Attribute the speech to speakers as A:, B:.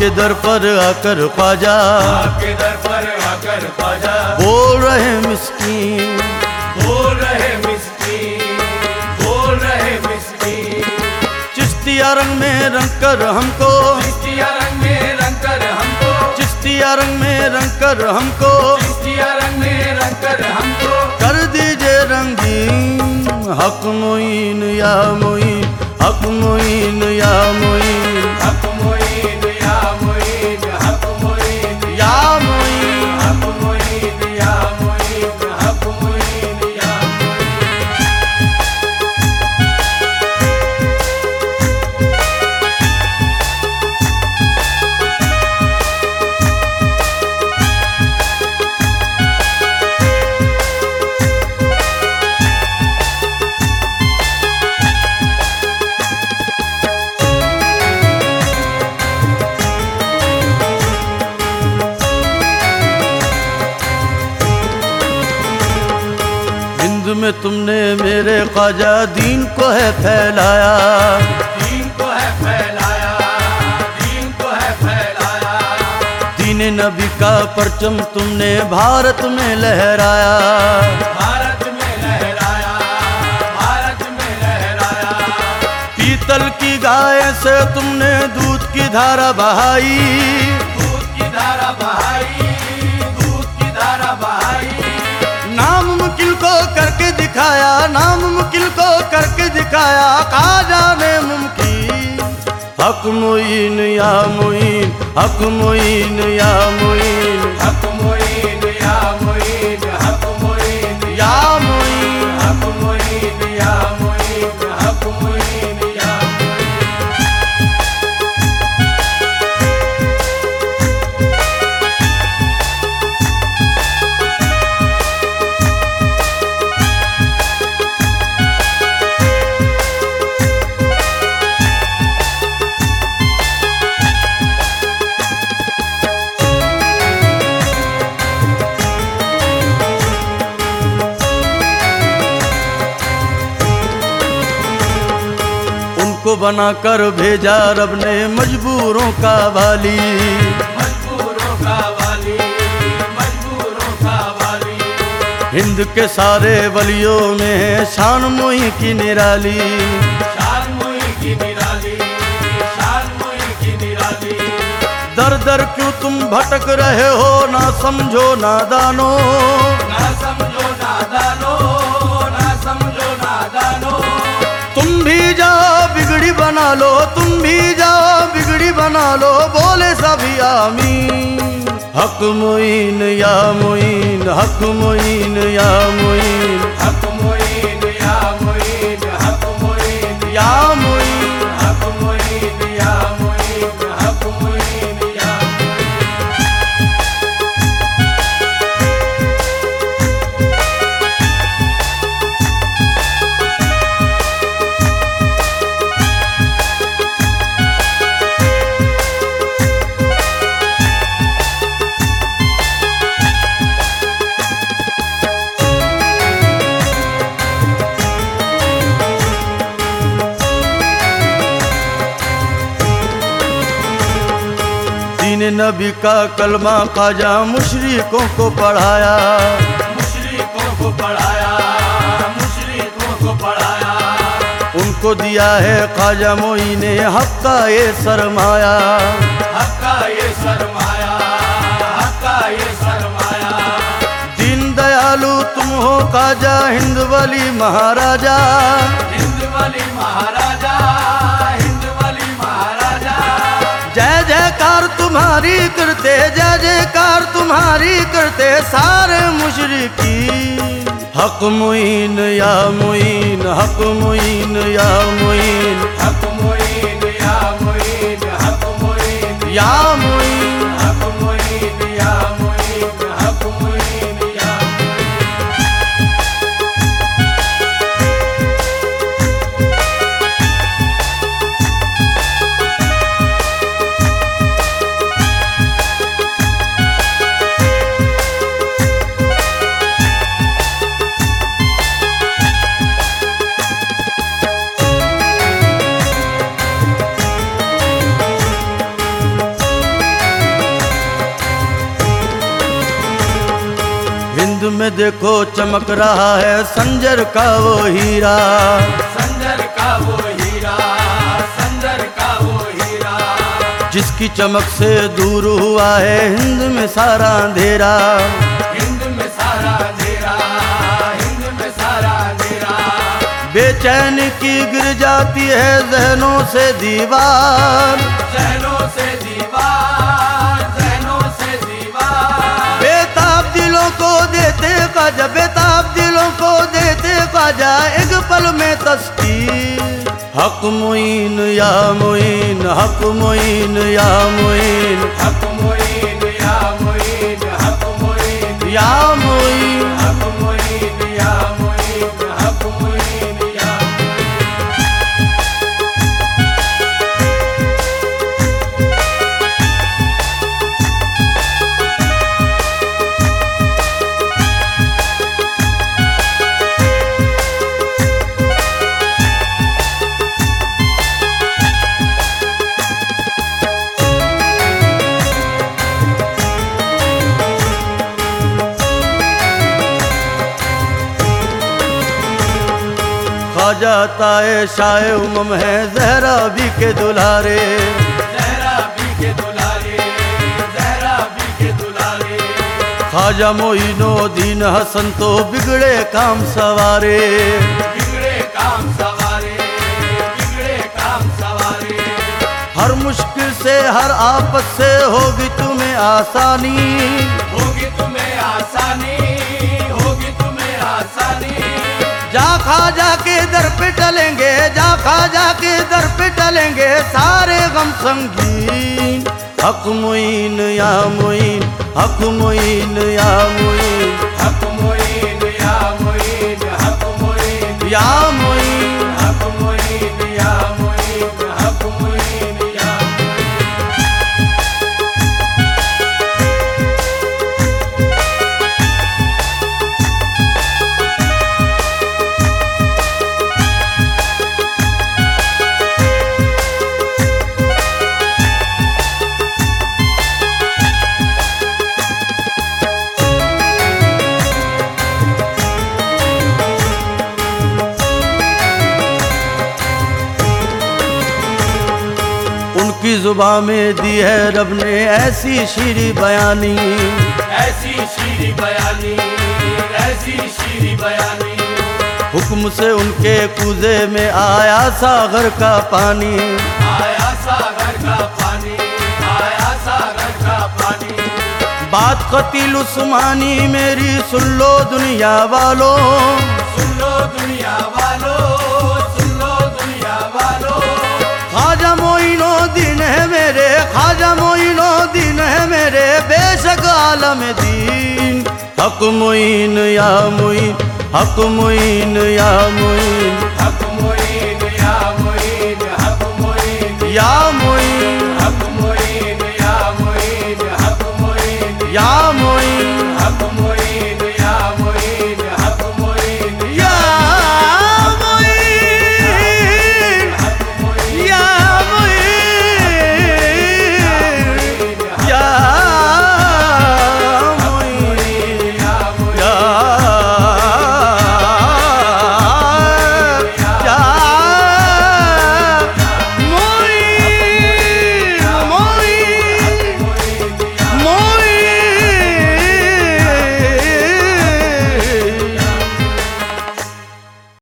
A: आपके दर पर आकर पाजा
B: आपके दर पर आकर पाजा
A: बोल रहे मिस्कीन।
B: बोल रहे मिस्कीन बोल रहे मिस्कीन
A: चिश्तिया रंग में रंग कर हमको
B: चिश्तिया रंग में रंग कर हमको
A: चिश्तिया रंग में रंग कर हमको।
B: चिश्तिया रंग में रंग कर हमको।
A: कर दीजिए रंगीन। हक मोइन या मोइन। हक मोइन या मोइन। में तुमने मेरे ख्वाजा दीन को है फैलाया।
B: दीन को है फैलाया दीन को है फैलाया।
A: दीन नबी का परचम तुमने भारत में लहराया।
B: भारत में लहराया भारत में लहराया।
A: पीतल की गाय से तुमने दूध की धारा बहाई।
B: दूध की धारा बहाई। को
A: करके दिखाया, नाम मुकिल को करके दिखाया कहा जाने मुमकिन। हक मुइन या मोइन हक मुइन या मोइन उनको बनाकर भेजा रब ने मजबूरों का वाली।
B: मजबूरों का वाली मजबूरों का वाली।
A: हिंद के सारे वलियों में शान मोही की निराली।
B: शान मोई की निराली शान मोई की निराली।
A: दर दर क्यों तुम भटक रहे हो ना समझो नादानो
B: ना समझो नादानो
A: बना लो तुम भी जाओ बिगड़ी बना लो बोले सभी आमीन। हक मोइन या मोइन हक मोइन या मोइन।
B: हक मोइन या मोइन हक मोइन
A: या मोइन।
B: हक मोइन या मोइन।
A: नबी का कलमा खाजा मुशरिकों को पढ़ाया।
B: मुशरिकों को पढ़ाया मुशरिकों को पढ़ाया।
A: उनको दिया है ख्वाजा मोई ने हक का ये सरमाया।
B: हक का ये सरमाया हक का ये सरमाया।
A: दीन दयालु तुम हो ख्वाजा हिंद वली महाराजा।
B: हिंद वाली महाराजा।
A: तुम्हारी करते जय जयकार तुम्हारी करते सारे मुशरकी। हक मुइन या मुइन हक मुइन या मुइन।
B: हक मुइन या मुइन हक मुइन।
A: या मुइन।
B: हक मुइन या
A: में देखो चमक रहा है संजर का वो हीरा।
B: संजर का वो हीरा संजर का वो हीरा।
A: जिसकी चमक से दूर हुआ है हिंद में सारा अंधेरा।
B: हिंद में सारा अंधेरा हिंद में सारा अंधेरा।
A: बेचैनी की गिर जाती है जहनों से दीवार।
B: जहनों से दीवार
A: काजा बेताब दिलों को देते ख्वाजा, एक पल में तस्कीर हक मुइन या मुइन, हक मुइन या मुइन।
B: हक मोइन
A: खाजा ताए शाय उमम है जहरा भी के दुलारे।
B: जहरा भी के दुलारे जहरा भी के दुलारे।
A: खाजा मोइनो दीन हसन तो बिगड़े काम सवारे।
B: बिगड़े काम सवारे बिगड़े काम सवारे।
A: हर मुश्किल से हर आपत से होगी तुम्हें आसानी।
B: होगी तुम्हें आसानी।
A: खाजा के दर पे टलेंगे जा खाजा के दर पे टलेंगे सारे गम संगीन। हक मुइन या मुइन हक मुइन या मुइन
B: हक मुइन या मोइन हक मुइन
A: या मुइन उनकी जुबा में दी है रब ने ऐसी शीरी बयानी।
B: ऐसी शीरी बयानी ऐसी शीरी बयानी।
A: हुक्म से उनके कूजे में आया सागर का पानी।
B: आया सागर का पानी आया सागर का पानी।
A: बात कतील उस्मानी मेरी सुन लो दुनिया वालों।
B: सुन लो दुनिया वालों
A: बेशक आलम दीन हक मोइन या मोइन हक मोइन या मोइन
B: हक मोइन या मोइन हक मोइन
A: या